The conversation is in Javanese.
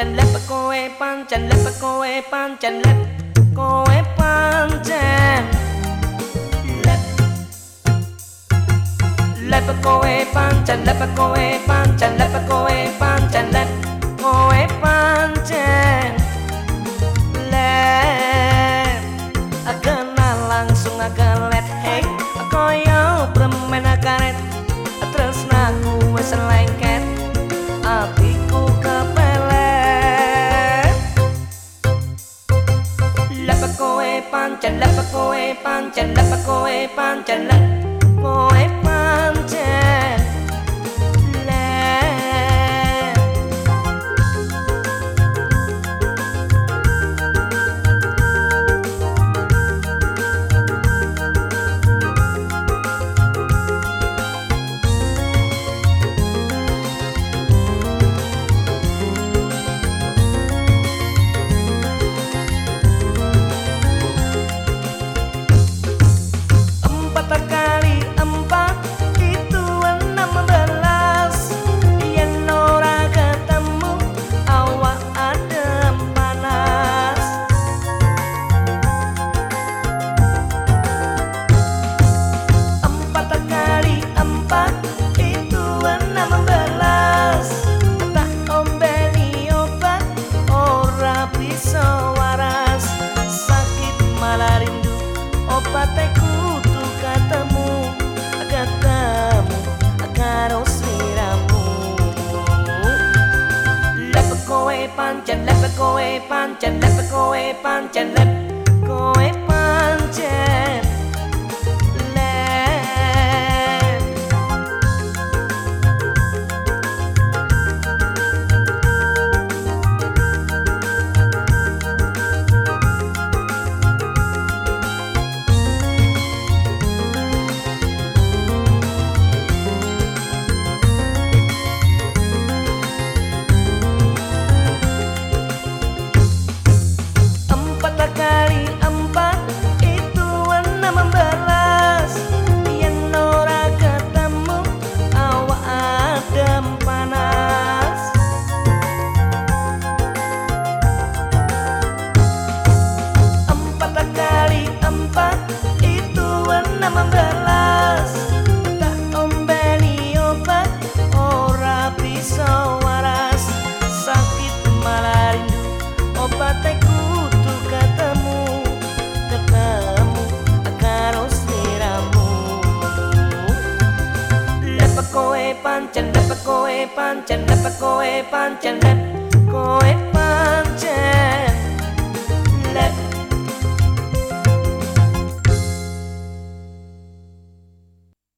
pancen lep kowe pancen lep kowe pancen lep kowe pancen lep lep kowe pancen lep kowe pancen lep kowe pancen lep kowe pancen lep kenal langsung let hek koyo permen pancen lep kowe pancen pancen lep kowe pancen lep kowe pancen lep kowe pancen lep kowe pancen lep kowe pancen lep kowe